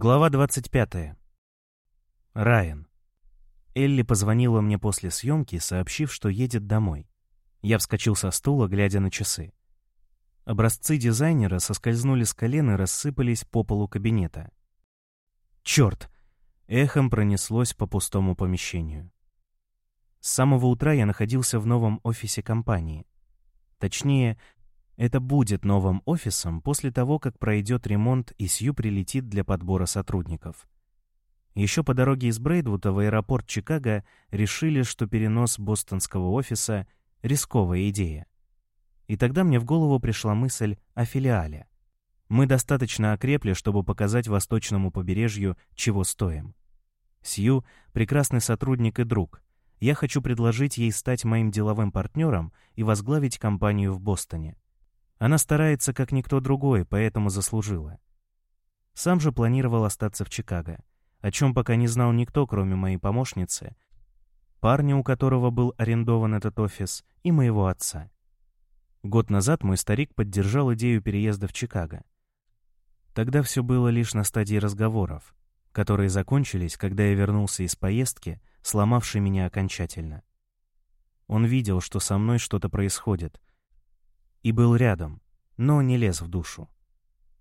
Глава 25. Райан. Элли позвонила мне после съемки, сообщив, что едет домой. Я вскочил со стула, глядя на часы. Образцы дизайнера соскользнули с колен и рассыпались по полу кабинета. Черт! Эхом пронеслось по пустому помещению. С самого утра я находился в новом офисе компании. Точнее, это будет новым офисом после того, как пройдет ремонт и Сью прилетит для подбора сотрудников. Еще по дороге из Брейдвуда в аэропорт Чикаго решили, что перенос бостонского офиса — рисковая идея. И тогда мне в голову пришла мысль о филиале. Мы достаточно окрепли, чтобы показать восточному побережью, чего стоим. Сью — прекрасный сотрудник и друг. Я хочу предложить ей стать моим деловым партнером и возглавить компанию в Бостоне. Она старается, как никто другой, поэтому заслужила. Сам же планировал остаться в Чикаго, о чем пока не знал никто, кроме моей помощницы, парня, у которого был арендован этот офис, и моего отца. Год назад мой старик поддержал идею переезда в Чикаго. Тогда все было лишь на стадии разговоров, которые закончились, когда я вернулся из поездки, сломавшей меня окончательно. Он видел, что со мной что-то происходит, и был рядом, но не лез в душу.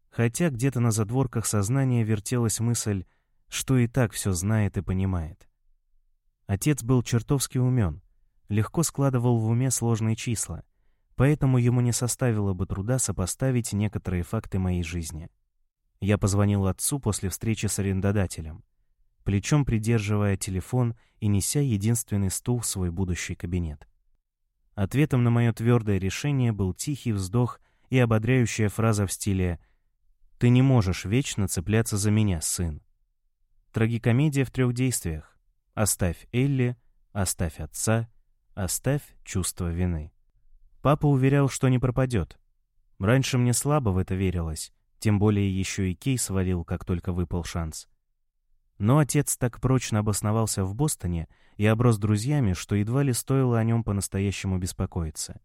Хотя где-то на задворках сознания вертелась мысль, что и так все знает и понимает. Отец был чертовски умен, легко складывал в уме сложные числа, поэтому ему не составило бы труда сопоставить некоторые факты моей жизни. Я позвонил отцу после встречи с арендодателем, плечом придерживая телефон и неся единственный стул в свой будущий кабинет. Ответом на мое твердое решение был тихий вздох и ободряющая фраза в стиле «Ты не можешь вечно цепляться за меня, сын». Трагикомедия в трех действиях. Оставь Элли, оставь отца, оставь чувство вины. Папа уверял, что не пропадет. Раньше мне слабо в это верилось, тем более еще и Кей свалил, как только выпал шанс. Но отец так прочно обосновался в Бостоне и оброс друзьями, что едва ли стоило о нем по-настоящему беспокоиться.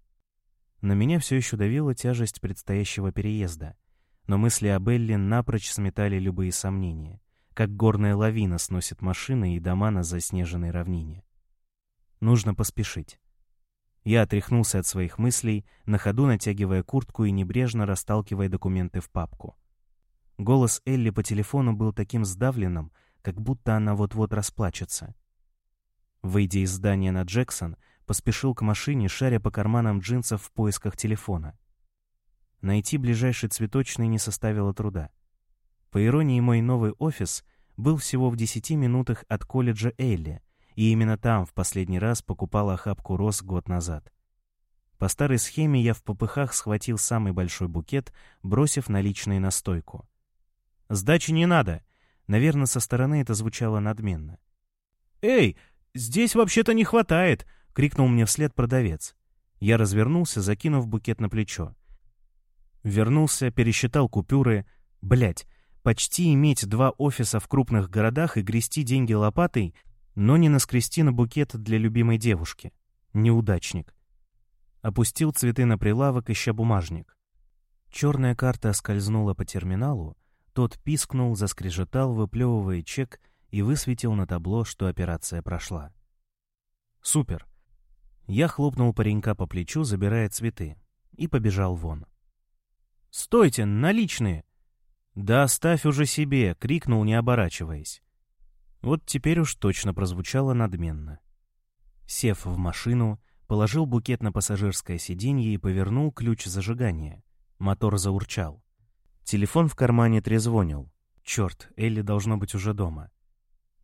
На меня все еще давила тяжесть предстоящего переезда, но мысли об Элли напрочь сметали любые сомнения, как горная лавина сносит машины и дома на заснеженной равнине. Нужно поспешить. Я отряхнулся от своих мыслей, на ходу натягивая куртку и небрежно расталкивая документы в папку. Голос Элли по телефону был таким сдавленным, как будто она вот-вот расплачется. Выйдя из здания на Джексон, поспешил к машине, шаря по карманам джинсов в поисках телефона. Найти ближайший цветочный не составило труда. По иронии, мой новый офис был всего в десяти минутах от колледжа Элли, и именно там в последний раз покупал охапку роз год назад. По старой схеме я в попыхах схватил самый большой букет, бросив наличные на стойку. «Сдачи не надо!» Наверное, со стороны это звучало надменно. «Эй, здесь вообще-то не хватает!» — крикнул мне вслед продавец. Я развернулся, закинув букет на плечо. Вернулся, пересчитал купюры. Блять, почти иметь два офиса в крупных городах и грести деньги лопатой, но не наскрести на букет для любимой девушки. Неудачник. Опустил цветы на прилавок, ища бумажник. Черная карта скользнула по терминалу, тот пискнул, заскрежетал, выплевывая чек, и высветил на табло, что операция прошла. «Супер!» Я хлопнул паренька по плечу, забирая цветы, и побежал вон. «Стойте, наличные!» «Да оставь уже себе!» — крикнул, не оборачиваясь. Вот теперь уж точно прозвучало надменно. Сев в машину, положил букет на пассажирское сиденье и повернул ключ зажигания. Мотор заурчал. Телефон в кармане трезвонил. Черт, Элли должно быть уже дома.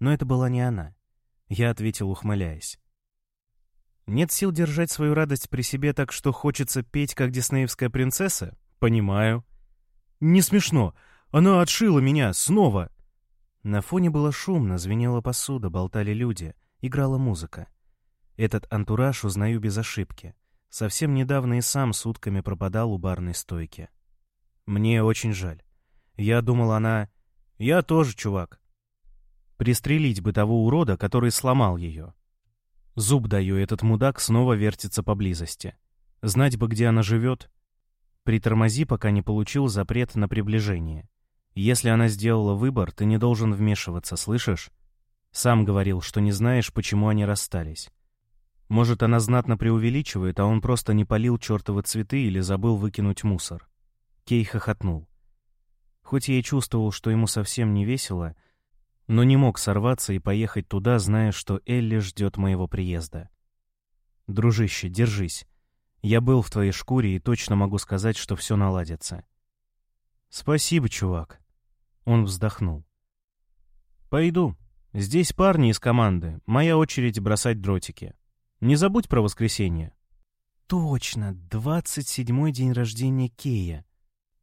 Но это была не она. Я ответил, ухмыляясь. Нет сил держать свою радость при себе так, что хочется петь, как диснеевская принцесса? Понимаю. Не смешно. Она отшила меня снова. На фоне было шумно, звенела посуда, болтали люди, играла музыка. Этот антураж узнаю без ошибки. Совсем недавно и сам сутками пропадал у барной стойки. Мне очень жаль. Я думал, она... Я тоже, чувак. Пристрелить бы того урода, который сломал ее. Зуб даю, этот мудак снова вертится поблизости. Знать бы, где она живет. Притормози, пока не получил запрет на приближение. Если она сделала выбор, ты не должен вмешиваться, слышишь? Сам говорил, что не знаешь, почему они расстались. Может, она знатно преувеличивает, а он просто не полил чертовы цветы или забыл выкинуть мусор. Кей хохотнул. Хоть я и чувствовал, что ему совсем не весело, но не мог сорваться и поехать туда, зная, что Элли ждет моего приезда. «Дружище, держись. Я был в твоей шкуре и точно могу сказать, что все наладится». «Спасибо, чувак». Он вздохнул. «Пойду. Здесь парни из команды. Моя очередь бросать дротики. Не забудь про воскресенье». «Точно, двадцать седьмой день рождения Кея».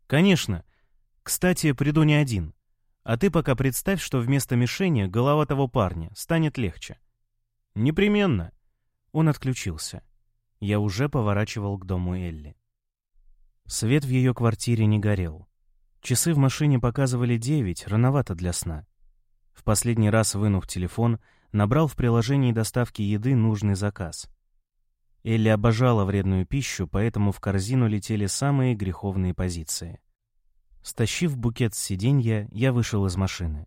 «Конечно. Кстати, приду не один. А ты пока представь, что вместо мишени голова того парня станет легче». «Непременно». Он отключился. Я уже поворачивал к дому Элли. Свет в ее квартире не горел. Часы в машине показывали девять, рановато для сна. В последний раз, вынув телефон, набрал в приложении доставки еды нужный заказ. Элли обожала вредную пищу, поэтому в корзину летели самые греховные позиции. Стащив букет с сиденья, я вышел из машины.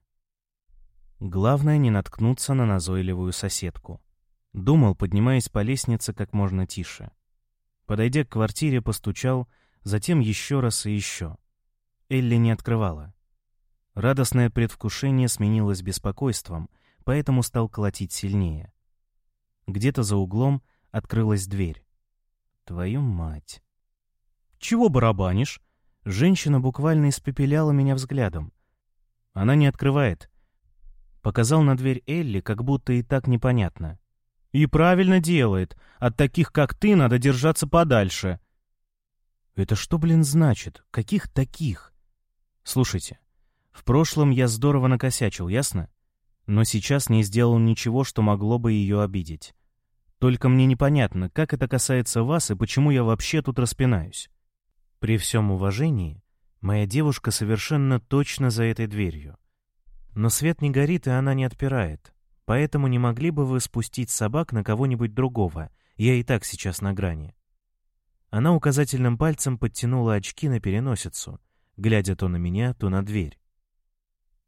Главное не наткнуться на назойливую соседку. Думал, поднимаясь по лестнице как можно тише. Подойдя к квартире, постучал, затем еще раз и еще. Элли не открывала. Радостное предвкушение сменилось беспокойством, поэтому стал колотить сильнее. Где-то за углом открылась дверь. Твою мать! Чего барабанишь? Женщина буквально испепеляла меня взглядом. Она не открывает. Показал на дверь Элли, как будто и так непонятно. И правильно делает. От таких, как ты, надо держаться подальше. Это что, блин, значит? Каких таких? Слушайте, в прошлом я здорово накосячил, ясно? Но сейчас не сделал ничего, что могло бы ее обидеть. Только мне непонятно, как это касается вас и почему я вообще тут распинаюсь. При всем уважении, моя девушка совершенно точно за этой дверью. Но свет не горит, и она не отпирает. Поэтому не могли бы вы спустить собак на кого-нибудь другого? Я и так сейчас на грани. Она указательным пальцем подтянула очки на переносицу, глядя то на меня, то на дверь.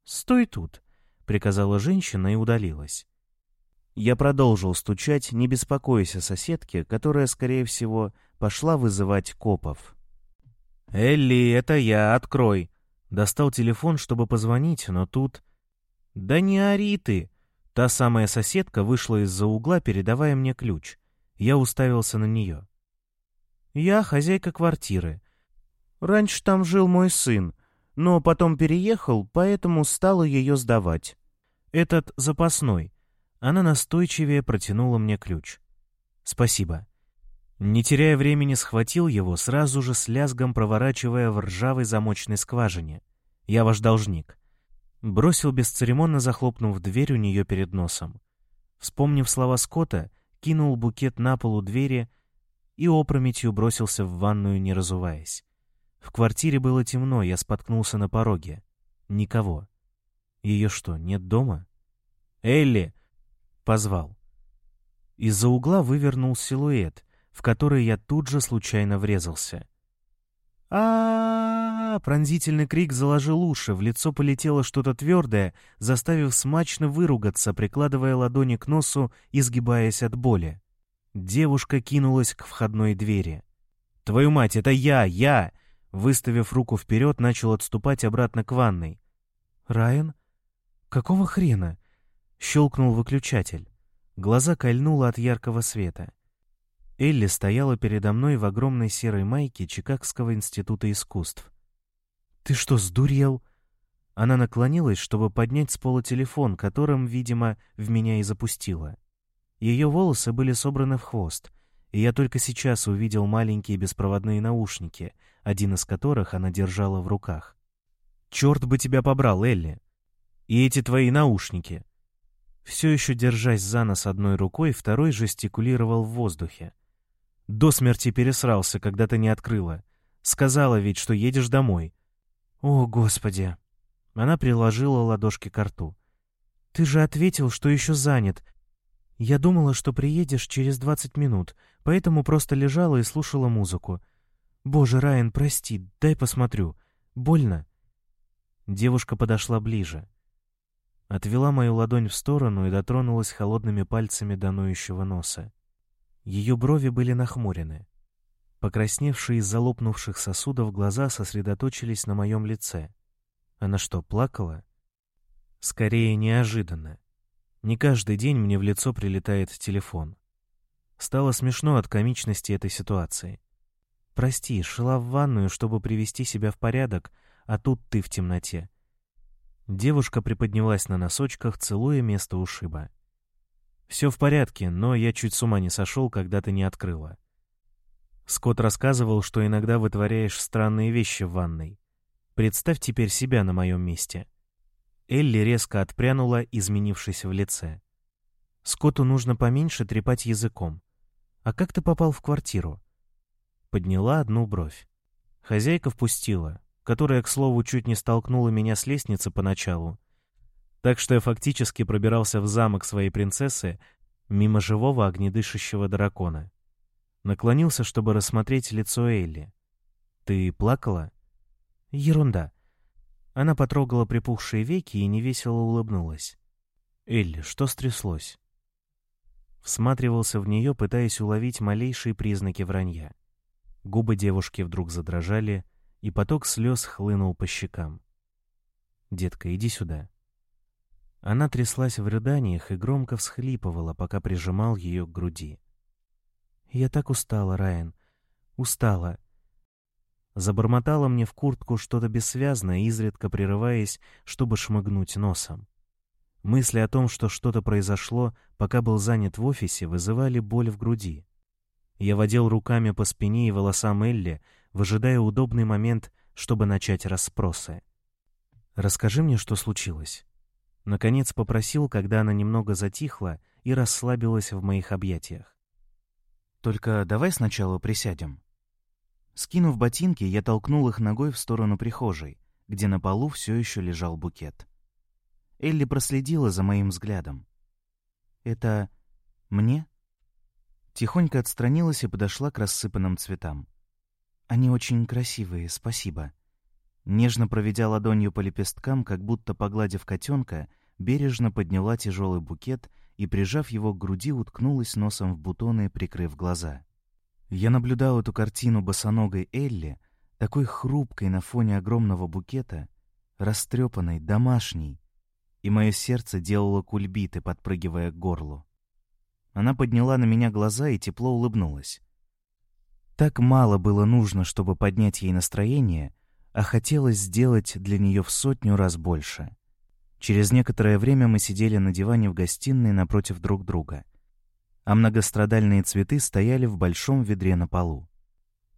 «Стой тут!» — приказала женщина и удалилась. Я продолжил стучать, не беспокоясь о соседке, которая, скорее всего, пошла вызывать копов. «Элли, это я, открой!» Достал телефон, чтобы позвонить, но тут... «Да не ори ты!» Та самая соседка вышла из-за угла, передавая мне ключ. Я уставился на нее. «Я хозяйка квартиры. Раньше там жил мой сын но потом переехал, поэтому стала ее сдавать. Этот запасной. Она настойчивее протянула мне ключ. Спасибо. Не теряя времени, схватил его, сразу же с лязгом проворачивая в ржавой замочной скважине. Я ваш должник. Бросил бесцеремонно, захлопнув дверь у нее перед носом. Вспомнив слова Скотта, кинул букет на полу двери и опрометью бросился в ванную, не разуваясь. В квартире было темно, я споткнулся на пороге. Никого. Ее что, нет дома? «Элли!» — позвал. Из-за угла вывернул силуэт, в который я тут же случайно врезался. а, Пронзительный крик заложил уши, в лицо полетело что-то твердое, заставив смачно выругаться, прикладывая ладони к носу и сгибаясь от боли. Девушка кинулась к входной двери. «Твою мать, это я! Я! Выставив руку вперед, начал отступать обратно к ванной. «Райан? Какого хрена?» Щелкнул выключатель. Глаза кольнуло от яркого света. Элли стояла передо мной в огромной серой майке Чикагского института искусств. «Ты что, сдурел?» Она наклонилась, чтобы поднять с пола телефон, которым, видимо, в меня и запустила. Ее волосы были собраны в хвост, и я только сейчас увидел маленькие беспроводные наушники — один из которых она держала в руках. «Черт бы тебя побрал, Элли! И эти твои наушники!» Все еще держась за нос одной рукой, второй жестикулировал в воздухе. До смерти пересрался, когда ты не открыла. Сказала ведь, что едешь домой. О, Господи! Она приложила ладошки к рту. Ты же ответил, что еще занят. Я думала, что приедешь через двадцать минут, поэтому просто лежала и слушала музыку. «Боже, Райан, прости, дай посмотрю. Больно?» Девушка подошла ближе. Отвела мою ладонь в сторону и дотронулась холодными пальцами до ноющего носа. Ее брови были нахмурены. Покрасневшие из залопнувших сосудов глаза сосредоточились на моем лице. Она что, плакала? Скорее, неожиданно. Не каждый день мне в лицо прилетает телефон. Стало смешно от комичности этой ситуации. Прости, шла в ванную, чтобы привести себя в порядок, а тут ты в темноте. Девушка приподнялась на носочках, целуя место ушиба. Все в порядке, но я чуть с ума не сошел, когда ты не открыла. Скотт рассказывал, что иногда вытворяешь странные вещи в ванной. Представь теперь себя на моем месте. Элли резко отпрянула, изменившись в лице. Скотту нужно поменьше трепать языком. А как ты попал в квартиру? Подняла одну бровь. Хозяйка впустила, которая, к слову, чуть не столкнула меня с лестницы поначалу. Так что я фактически пробирался в замок своей принцессы мимо живого огнедышащего дракона. Наклонился, чтобы рассмотреть лицо Элли. «Ты плакала?» «Ерунда». Она потрогала припухшие веки и невесело улыбнулась. «Элли, что стряслось?» Всматривался в нее, пытаясь уловить малейшие признаки вранья. Губы девушки вдруг задрожали, и поток слез хлынул по щекам. «Детка, иди сюда». Она тряслась в рыданиях и громко всхлипывала, пока прижимал ее к груди. «Я так устала, Райан. Устала». Забормотала мне в куртку что-то бессвязное, изредка прерываясь, чтобы шмыгнуть носом. Мысли о том, что что-то произошло, пока был занят в офисе, вызывали боль в груди. Я водил руками по спине и волосам Элли, выжидая удобный момент, чтобы начать расспросы. «Расскажи мне, что случилось». Наконец попросил, когда она немного затихла и расслабилась в моих объятиях. Только давай сначала присядем». Скинув ботинки, я толкнул их ногой в сторону прихожей, где на полу все еще лежал букет. Элли проследила за моим взглядом. «Это мне?» Тихонько отстранилась и подошла к рассыпанным цветам. «Они очень красивые, спасибо». Нежно проведя ладонью по лепесткам, как будто погладив котенка, бережно подняла тяжелый букет и, прижав его к груди, уткнулась носом в бутоны, прикрыв глаза. Я наблюдал эту картину босоногой Элли, такой хрупкой на фоне огромного букета, растрепанной, домашней, и мое сердце делало кульбиты, подпрыгивая к горлу. Она подняла на меня глаза и тепло улыбнулась. Так мало было нужно, чтобы поднять ей настроение, а хотелось сделать для нее в сотню раз больше. Через некоторое время мы сидели на диване в гостиной напротив друг друга, а многострадальные цветы стояли в большом ведре на полу.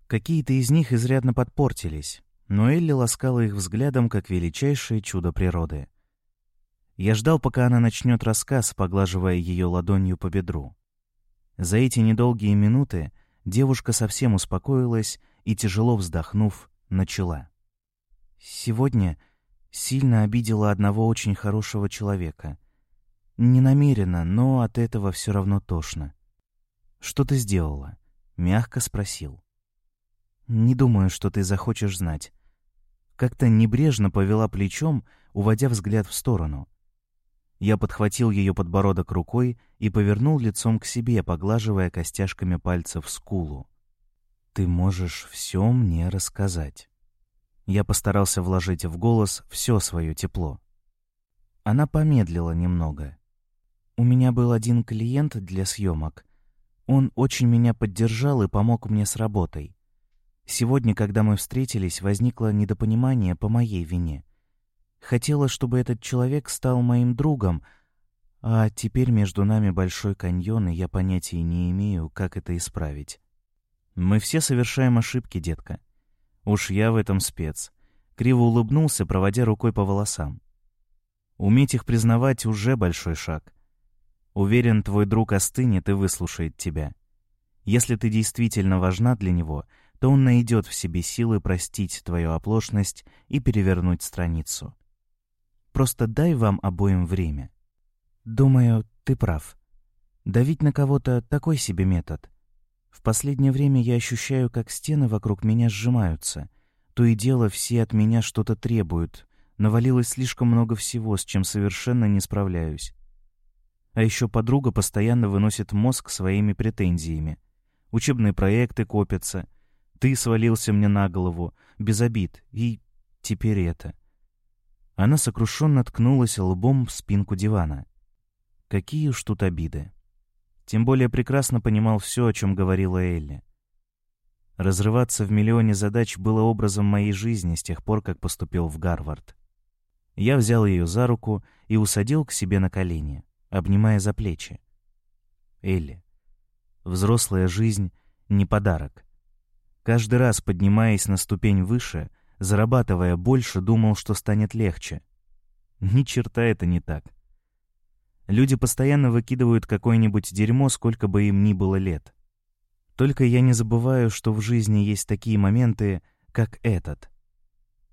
Какие-то из них изрядно подпортились, но Элли ласкала их взглядом как величайшее чудо природы. Я ждал, пока она начнет рассказ, поглаживая ее ладонью по бедру. За эти недолгие минуты девушка совсем успокоилась и, тяжело вздохнув, начала. «Сегодня сильно обидела одного очень хорошего человека. Не намеренно, но от этого все равно тошно. «Что ты сделала?» — мягко спросил. «Не думаю, что ты захочешь знать». Как-то небрежно повела плечом, уводя взгляд в сторону. Я подхватил ее подбородок рукой и повернул лицом к себе, поглаживая костяшками пальцев скулу. «Ты можешь все мне рассказать». Я постарался вложить в голос все свое тепло. Она помедлила немного. У меня был один клиент для съемок. Он очень меня поддержал и помог мне с работой. Сегодня, когда мы встретились, возникло недопонимание по моей вине. Хотела, чтобы этот человек стал моим другом, а теперь между нами большой каньон, и я понятия не имею, как это исправить. Мы все совершаем ошибки, детка. Уж я в этом спец. Криво улыбнулся, проводя рукой по волосам. Уметь их признавать уже большой шаг. Уверен, твой друг остынет и выслушает тебя. Если ты действительно важна для него, то он найдет в себе силы простить твою оплошность и перевернуть страницу. Просто дай вам обоим время. Думаю, ты прав. Давить на кого-то — такой себе метод. В последнее время я ощущаю, как стены вокруг меня сжимаются. То и дело все от меня что-то требуют, Навалилось слишком много всего, с чем совершенно не справляюсь. А еще подруга постоянно выносит мозг своими претензиями. Учебные проекты копятся. Ты свалился мне на голову, без обид. И теперь это. Она сокрушенно ткнулась лбом в спинку дивана. Какие уж тут обиды. Тем более прекрасно понимал все, о чем говорила Элли. Разрываться в миллионе задач было образом моей жизни с тех пор, как поступил в Гарвард. Я взял ее за руку и усадил к себе на колени, обнимая за плечи. Элли, взрослая жизнь — не подарок. Каждый раз, поднимаясь на ступень выше, зарабатывая больше, думал, что станет легче. Ни черта это не так. Люди постоянно выкидывают какое-нибудь дерьмо, сколько бы им ни было лет. Только я не забываю, что в жизни есть такие моменты, как этот.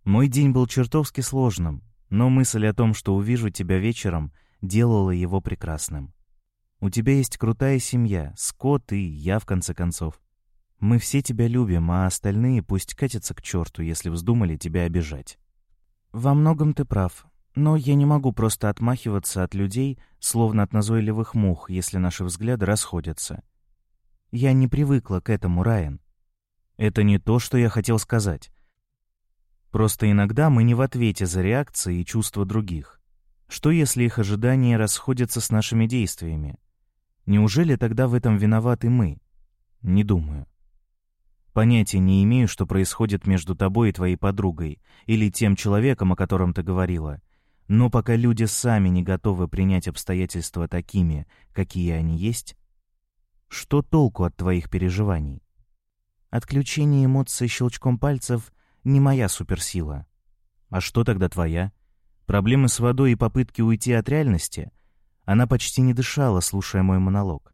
Мой день был чертовски сложным, но мысль о том, что увижу тебя вечером, делала его прекрасным. У тебя есть крутая семья, Скотт и я, в конце концов. Мы все тебя любим, а остальные пусть катятся к черту, если вздумали тебя обижать. Во многом ты прав, но я не могу просто отмахиваться от людей, словно от назойливых мух, если наши взгляды расходятся. Я не привыкла к этому, Райан. Это не то, что я хотел сказать. Просто иногда мы не в ответе за реакции и чувства других. Что если их ожидания расходятся с нашими действиями? Неужели тогда в этом виноваты мы? Не думаю. Понятия не имею, что происходит между тобой и твоей подругой, или тем человеком, о котором ты говорила. Но пока люди сами не готовы принять обстоятельства такими, какие они есть, что толку от твоих переживаний? Отключение эмоций щелчком пальцев не моя суперсила. А что тогда твоя? Проблемы с водой и попытки уйти от реальности? Она почти не дышала, слушая мой монолог.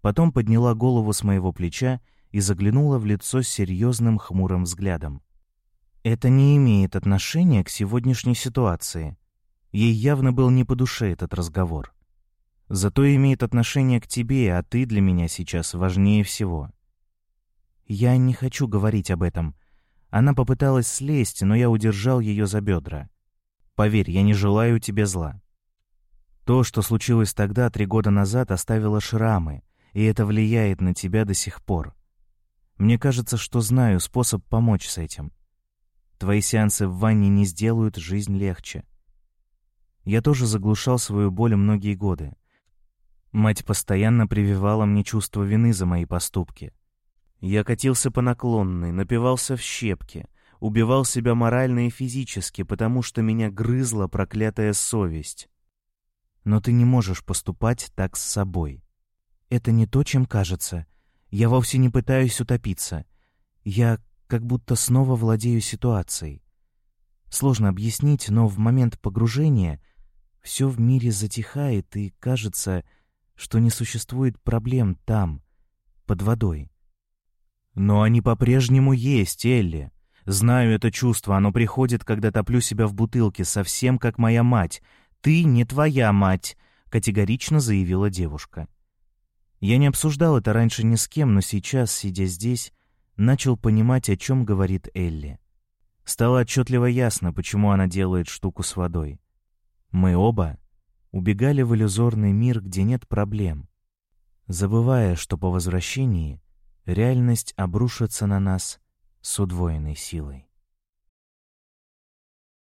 Потом подняла голову с моего плеча и заглянула в лицо серьезным хмурым взглядом. Это не имеет отношения к сегодняшней ситуации. Ей явно был не по душе этот разговор. Зато имеет отношение к тебе, а ты для меня сейчас важнее всего. Я не хочу говорить об этом, она попыталась слезть, но я удержал ее за бедра. Поверь, я не желаю тебе зла. То, что случилось тогда, три года назад, оставило шрамы, и это влияет на тебя до сих пор. Мне кажется, что знаю способ помочь с этим. Твои сеансы в ванне не сделают жизнь легче. Я тоже заглушал свою боль многие годы. Мать постоянно прививала мне чувство вины за мои поступки. Я катился по наклонной, напивался в щепки, убивал себя морально и физически, потому что меня грызла проклятая совесть. Но ты не можешь поступать так с собой. Это не то, чем кажется. Я вовсе не пытаюсь утопиться. Я как будто снова владею ситуацией. Сложно объяснить, но в момент погружения все в мире затихает, и кажется, что не существует проблем там, под водой. Но они по-прежнему есть, Элли. Знаю это чувство, оно приходит, когда топлю себя в бутылке, совсем как моя мать. Ты не твоя мать, категорично заявила девушка. Я не обсуждал это раньше ни с кем, но сейчас, сидя здесь, начал понимать, о чем говорит Элли. Стало отчетливо ясно, почему она делает штуку с водой. Мы оба убегали в иллюзорный мир, где нет проблем, забывая, что по возвращении реальность обрушится на нас с удвоенной силой.